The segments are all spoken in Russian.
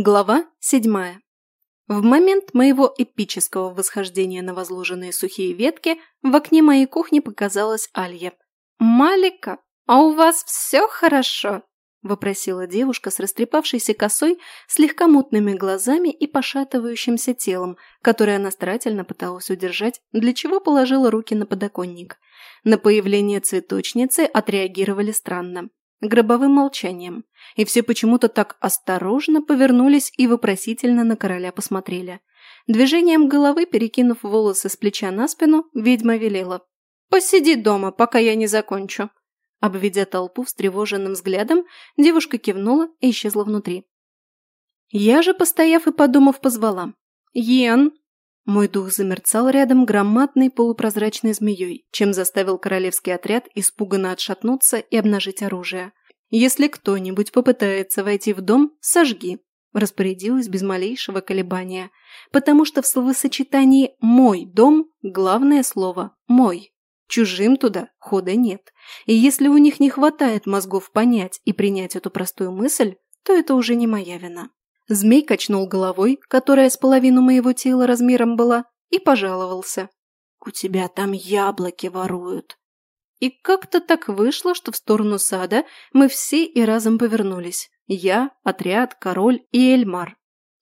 Глава седьмая. В момент моего эпического восхождения на возложенные сухие ветки в окне моей кухни показалась Алья. «Малика, а у вас все хорошо?» – вопросила девушка с растрепавшейся косой, слегка мутными глазами и пошатывающимся телом, которое она старательно пыталась удержать, для чего положила руки на подоконник. На появление цветочницы отреагировали странно гробовым молчанием, и все почему-то так осторожно повернулись и вопросительно на короля посмотрели. Движением головы, перекинув волосы с плеча на спину, ведьма велела. «Посиди дома, пока я не закончу». Обведя толпу встревоженным взглядом, девушка кивнула и исчезла внутри. Я же, постояв и подумав, позвала. «Йен!» Мой дух замерцал рядом громадной полупрозрачной змеей, чем заставил королевский отряд испуганно отшатнуться и обнажить оружие. «Если кто-нибудь попытается войти в дом, сожги», – распорядилась без малейшего колебания, потому что в словосочетании «мой дом» главное слово «мой». Чужим туда хода нет. И если у них не хватает мозгов понять и принять эту простую мысль, то это уже не моя вина. Змей качнул головой, которая с половину моего тела размером была, и пожаловался. «У тебя там яблоки воруют». И как-то так вышло, что в сторону сада мы все и разом повернулись. Я, отряд, король и Эльмар.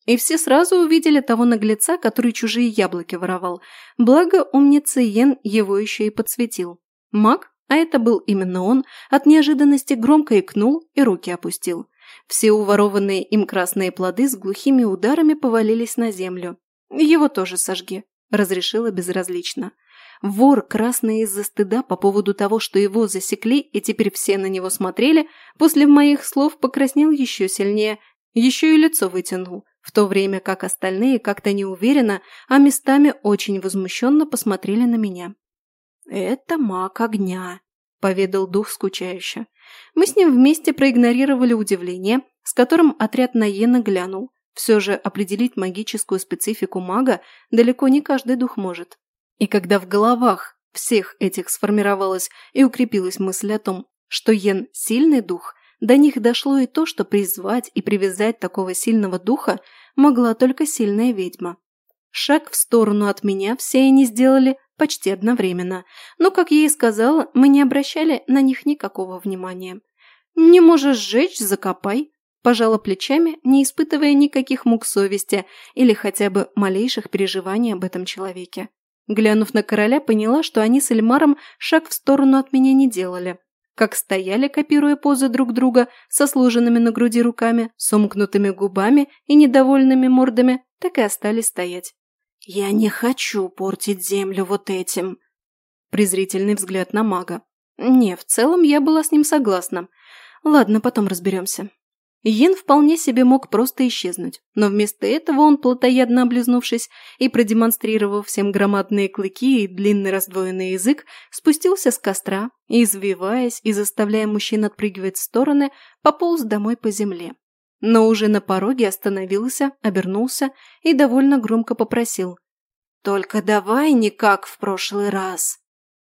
И все сразу увидели того наглеца, который чужие яблоки воровал. Благо умница Йен его еще и подсветил. Маг, а это был именно он, от неожиданности громко икнул и руки опустил. Все уворованные им красные плоды с глухими ударами повалились на землю. Его тоже сожги, разрешила безразлично. Вор, красный из-за стыда по поводу того, что его засекли и теперь все на него смотрели, после моих слов покраснел еще сильнее, еще и лицо вытянул, в то время как остальные как-то неуверенно, а местами очень возмущенно посмотрели на меня. «Это маг огня», – поведал дух скучающе. Мы с ним вместе проигнорировали удивление, с которым отряд Наена глянул. Все же определить магическую специфику мага далеко не каждый дух может. И когда в головах всех этих сформировалась и укрепилась мысль о том, что Йен – сильный дух, до них дошло и то, что призвать и привязать такого сильного духа могла только сильная ведьма. Шаг в сторону от меня все они сделали почти одновременно, но, как я и сказала, мы не обращали на них никакого внимания. «Не можешь сжечь – закопай», – пожала плечами, не испытывая никаких мук совести или хотя бы малейших переживаний об этом человеке. Глянув на короля, поняла, что они с Эльмаром шаг в сторону от меня не делали. Как стояли, копируя позы друг друга, со сложенными на груди руками, сомкнутыми губами и недовольными мордами, так и остались стоять. «Я не хочу портить землю вот этим!» Презрительный взгляд на мага. Не, в целом я была с ним согласна. Ладно, потом разберемся. Йен вполне себе мог просто исчезнуть, но вместо этого он, плотоядно облизнувшись и продемонстрировав всем громадные клыки и длинный раздвоенный язык, спустился с костра и, извиваясь и заставляя мужчин отпрыгивать в стороны, пополз домой по земле. Но уже на пороге остановился, обернулся и довольно громко попросил «Только давай не как в прошлый раз!»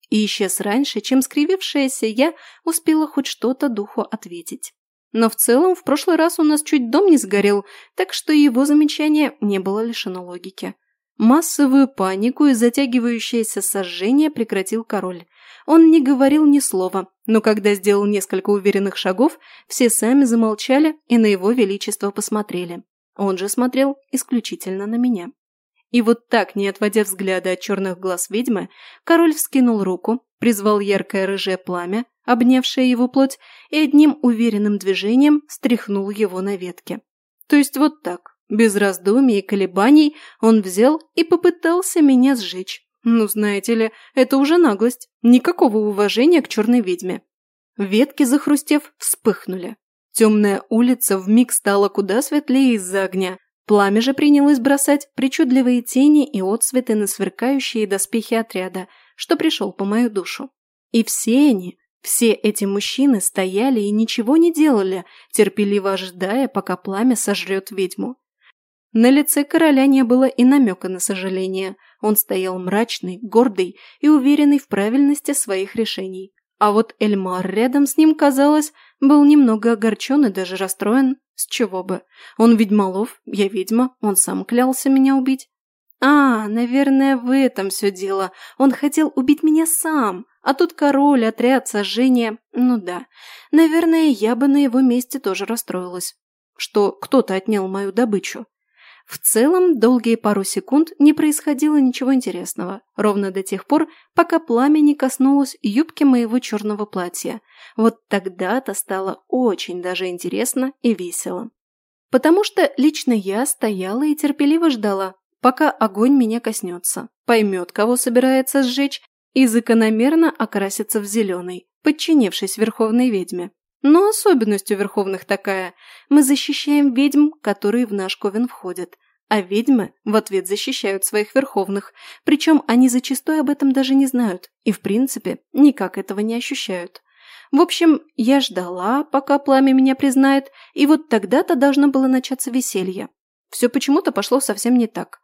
И исчез раньше, чем скривившаяся я успела хоть что-то духу ответить. Но в целом в прошлый раз у нас чуть дом не сгорел, так что его замечание не было лишено логики. Массовую панику и затягивающееся сожжение прекратил король. Он не говорил ни слова, но когда сделал несколько уверенных шагов, все сами замолчали и на его величество посмотрели. Он же смотрел исключительно на меня. И вот так, не отводя взгляда от черных глаз ведьмы, король вскинул руку, призвал яркое рыжее пламя, обнявшее его плоть, и одним уверенным движением стряхнул его на ветке. То есть вот так, без раздумий и колебаний, он взял и попытался меня сжечь. Ну, знаете ли, это уже наглость. Никакого уважения к черной ведьме. Ветки, захрустев, вспыхнули. Темная улица вмиг стала куда светлее из-за огня, Пламя же принялось бросать причудливые тени и отсветы на сверкающие доспехи отряда, что пришел по мою душу. И все они, все эти мужчины стояли и ничего не делали, терпеливо ожидая, пока пламя сожрет ведьму. На лице короля не было и намека на сожаление. Он стоял мрачный, гордый и уверенный в правильности своих решений. А вот Эльмар рядом с ним, казалось, был немного огорчен и даже расстроен. С чего бы? Он ведьмолов, я ведьма, он сам клялся меня убить. А, наверное, в этом все дело. Он хотел убить меня сам. А тут король, отряд, сожжение. Ну да. Наверное, я бы на его месте тоже расстроилась. Что кто-то отнял мою добычу. В целом, долгие пару секунд не происходило ничего интересного, ровно до тех пор, пока пламя не коснулось юбки моего черного платья. Вот тогда-то стало очень даже интересно и весело. Потому что лично я стояла и терпеливо ждала, пока огонь меня коснется, поймет, кого собирается сжечь, и закономерно окрасится в зеленый, подчинившись верховной ведьме. Но особенность у верховных такая – мы защищаем ведьм, которые в наш ковен входят, а ведьмы в ответ защищают своих верховных, причем они зачастую об этом даже не знают и, в принципе, никак этого не ощущают. В общем, я ждала, пока пламя меня признает, и вот тогда-то должно было начаться веселье. Все почему-то пошло совсем не так.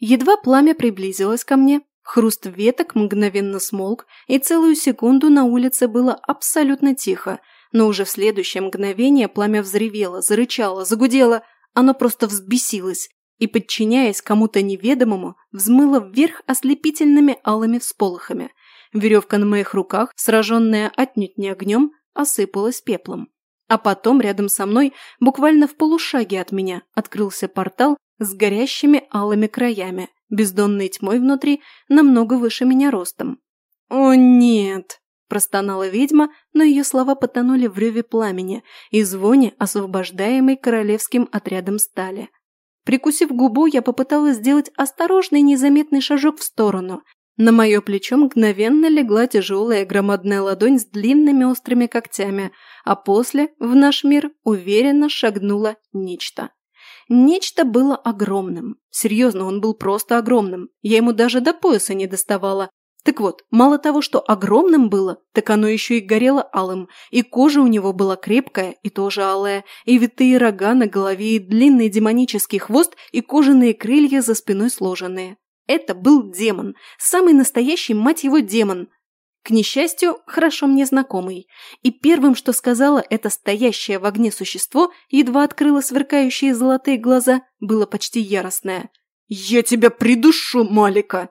Едва пламя приблизилось ко мне, хруст веток мгновенно смолк, и целую секунду на улице было абсолютно тихо, но уже в следующее мгновение пламя взревело, зарычало, загудело, оно просто взбесилось и, подчиняясь кому-то неведомому, взмыло вверх ослепительными алыми всполохами. Веревка на моих руках, сраженная отнюдь не огнем, осыпалась пеплом. А потом рядом со мной, буквально в полушаге от меня, открылся портал с горящими алыми краями, бездонной тьмой внутри, намного выше меня ростом. «О нет!» – простонала ведьма, но ее слова потонули в реве пламени и звоне, освобождаемой королевским отрядом стали. Прикусив губу, я попыталась сделать осторожный незаметный шажок в сторону. На мое плечо мгновенно легла тяжелая громадная ладонь с длинными острыми когтями, а после в наш мир уверенно шагнуло нечто. Нечто было огромным. Серьезно, он был просто огромным. Я ему даже до пояса не доставала. Так вот, мало того, что огромным было, так оно еще и горело алым, и кожа у него была крепкая и тоже алая, и витые рога на голове, и длинный демонический хвост, и кожаные крылья за спиной сложенные. Это был демон, самый настоящий, мать его, демон. К несчастью, хорошо мне знакомый. И первым, что сказала это стоящее в огне существо, едва открыло сверкающие золотые глаза, было почти яростное. «Я тебя придушу, Малика!»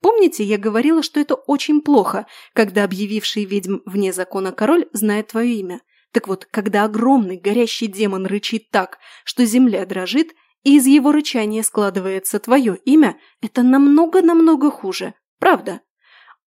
Помните, я говорила, что это очень плохо, когда объявивший ведьм вне закона король знает твое имя? Так вот, когда огромный горящий демон рычит так, что земля дрожит, и из его рычания складывается твое имя, это намного-намного хуже. Правда?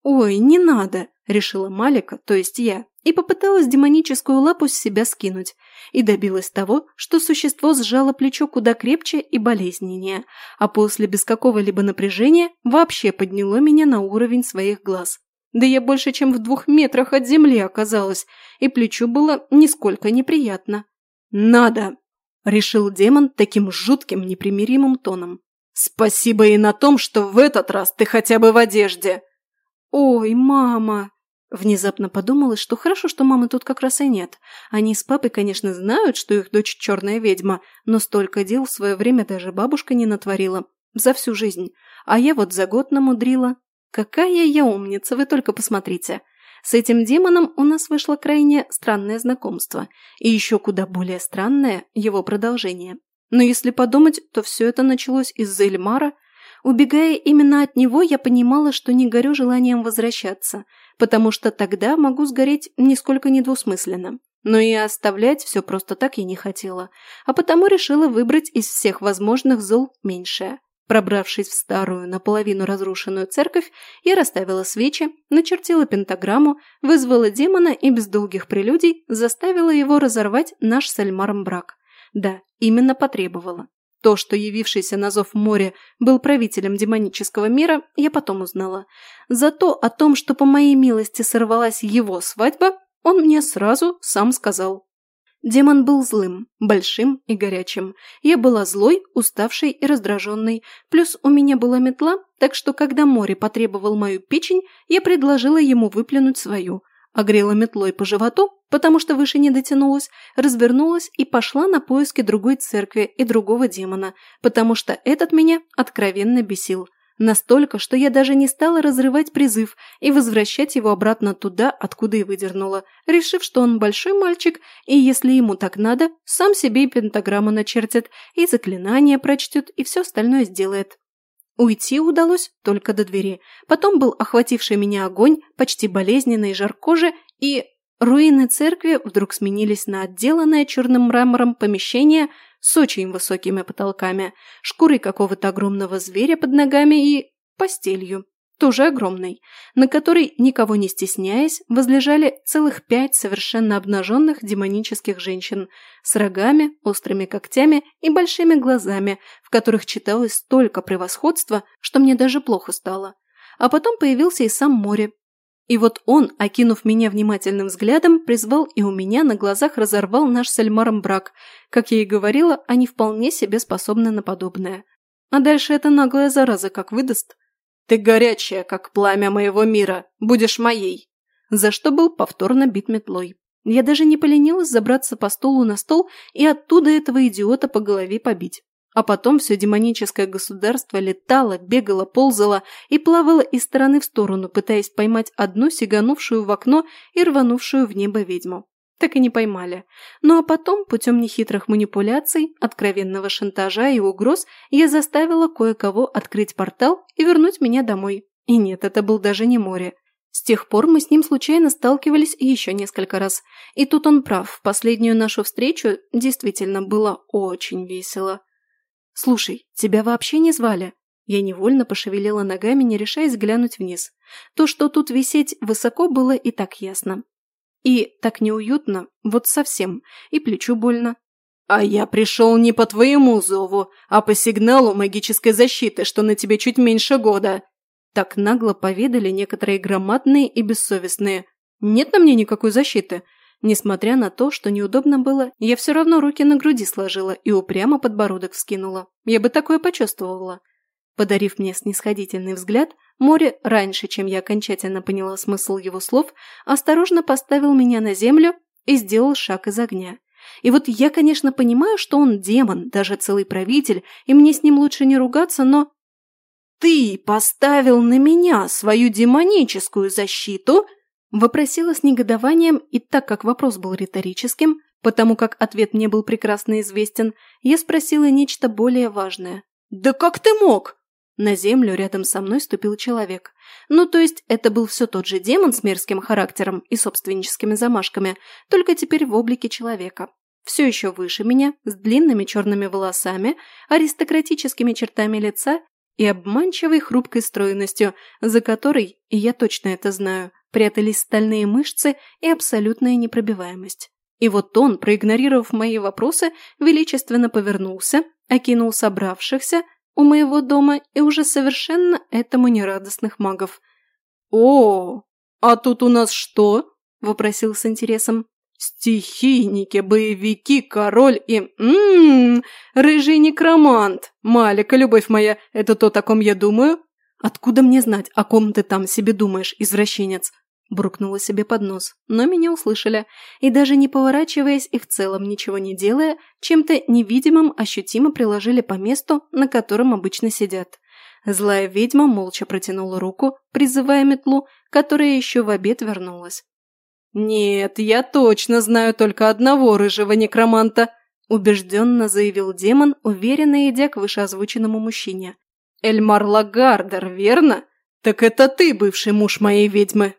«Ой, не надо!» – решила Малика, то есть я, и попыталась демоническую лапу с себя скинуть, и добилась того, что существо сжало плечо куда крепче и болезненнее, а после без какого-либо напряжения вообще подняло меня на уровень своих глаз. Да я больше чем в двух метрах от земли оказалась, и плечу было нисколько неприятно. «Надо!» – решил демон таким жутким непримиримым тоном. «Спасибо и на том, что в этот раз ты хотя бы в одежде!» «Ой, мама!» Внезапно подумалось, что хорошо, что мамы тут как раз и нет. Они с папой, конечно, знают, что их дочь черная ведьма, но столько дел в свое время даже бабушка не натворила. За всю жизнь. А я вот за год намудрила. Какая я умница, вы только посмотрите. С этим демоном у нас вышло крайне странное знакомство. И еще куда более странное его продолжение. Но если подумать, то все это началось из-за Эльмара – Убегая именно от него, я понимала, что не горю желанием возвращаться, потому что тогда могу сгореть нисколько недвусмысленно. Но и оставлять все просто так я не хотела, а потому решила выбрать из всех возможных зол меньшее. Пробравшись в старую, наполовину разрушенную церковь, я расставила свечи, начертила пентаграмму, вызвала демона и без долгих прелюдий заставила его разорвать наш с Эльмаром брак. Да, именно потребовала. То, что явившийся на зов море был правителем демонического мира, я потом узнала. Зато о том, что по моей милости сорвалась его свадьба, он мне сразу сам сказал. Демон был злым, большим и горячим. Я была злой, уставшей и раздраженной. Плюс у меня была метла, так что когда море потребовал мою печень, я предложила ему выплюнуть свою. Огрела метлой по животу, потому что выше не дотянулась, развернулась и пошла на поиски другой церкви и другого демона, потому что этот меня откровенно бесил. Настолько, что я даже не стала разрывать призыв и возвращать его обратно туда, откуда и выдернула, решив, что он большой мальчик, и если ему так надо, сам себе и пентаграмму начертит, и заклинание прочтет, и все остальное сделает. Уйти удалось только до двери. Потом был охвативший меня огонь, почти болезненный жар кожи, и руины церкви вдруг сменились на отделанное черным мрамором помещение – с очень высокими потолками, шкурой какого-то огромного зверя под ногами и постелью, тоже огромной, на которой, никого не стесняясь, возлежали целых пять совершенно обнаженных демонических женщин с рогами, острыми когтями и большими глазами, в которых читалось столько превосходства, что мне даже плохо стало. А потом появился и сам море, и вот он, окинув меня внимательным взглядом, призвал и у меня на глазах разорвал наш с Эльмаром брак. Как я и говорила, они вполне себе способны на подобное. А дальше эта наглая зараза как выдаст. «Ты горячая, как пламя моего мира, будешь моей!» За что был повторно бит метлой. Я даже не поленилась забраться по столу на стол и оттуда этого идиота по голове побить. А потом все демоническое государство летало, бегало, ползало и плавало из стороны в сторону, пытаясь поймать одну сиганувшую в окно и рванувшую в небо ведьму. Так и не поймали. Ну а потом, путем нехитрых манипуляций, откровенного шантажа и угроз, я заставила кое-кого открыть портал и вернуть меня домой. И нет, это был даже не море. С тех пор мы с ним случайно сталкивались еще несколько раз. И тут он прав, последнюю нашу встречу действительно было очень весело. «Слушай, тебя вообще не звали?» Я невольно пошевелила ногами, не решаясь глянуть вниз. То, что тут висеть высоко, было и так ясно. И так неуютно, вот совсем, и плечу больно. «А я пришел не по твоему зову, а по сигналу магической защиты, что на тебе чуть меньше года!» Так нагло поведали некоторые громадные и бессовестные. «Нет на мне никакой защиты. Несмотря на то, что неудобно было, я все равно руки на груди сложила и упрямо подбородок вскинула. Я бы такое почувствовала. Подарив мне снисходительный взгляд, море, раньше, чем я окончательно поняла смысл его слов, осторожно поставил меня на землю и сделал шаг из огня. И вот я, конечно, понимаю, что он демон, даже целый правитель, и мне с ним лучше не ругаться, но... «Ты поставил на меня свою демоническую защиту?» Вопросила с негодованием, и так как вопрос был риторическим, потому как ответ мне был прекрасно известен, я спросила нечто более важное. «Да как ты мог?» На землю рядом со мной ступил человек. Ну, то есть это был все тот же демон с мерзким характером и собственническими замашками, только теперь в облике человека. Все еще выше меня, с длинными черными волосами, аристократическими чертами лица и обманчивой хрупкой стройностью, за которой, и я точно это знаю, прятались стальные мышцы и абсолютная непробиваемость. И вот он, проигнорировав мои вопросы, величественно повернулся, окинул собравшихся у моего дома и уже совершенно этому нерадостных магов. «О, а тут у нас что?» – вопросил с интересом. «Стихийники, боевики, король и... Ммм, рыжий некромант! Малика, любовь моя, это то, о ком я думаю?» «Откуда мне знать, о ком ты там себе думаешь, извращенец?» Буркнула себе под нос, но меня услышали, и даже не поворачиваясь и в целом ничего не делая, чем-то невидимым ощутимо приложили по месту, на котором обычно сидят. Злая ведьма молча протянула руку, призывая метлу, которая еще в обед вернулась. «Нет, я точно знаю только одного рыжего некроманта», убежденно заявил демон, уверенно идя к вышеозвученному мужчине. «Эльмар Лагардер, верно? Так это ты, бывший муж моей ведьмы!»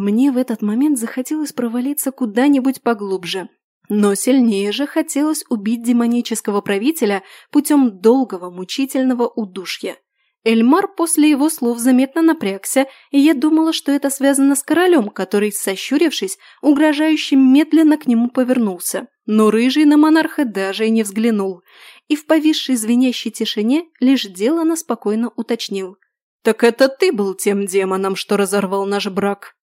Мне в этот момент захотелось провалиться куда-нибудь поглубже. Но сильнее же хотелось убить демонического правителя путем долгого мучительного удушья. Эльмар после его слов заметно напрягся, и я думала, что это связано с королем, который, сощурившись, угрожающе медленно к нему повернулся. Но рыжий на монарха даже и не взглянул, и в повисшей звенящей тишине лишь делано спокойно уточнил. «Так это ты был тем демоном, что разорвал наш брак?»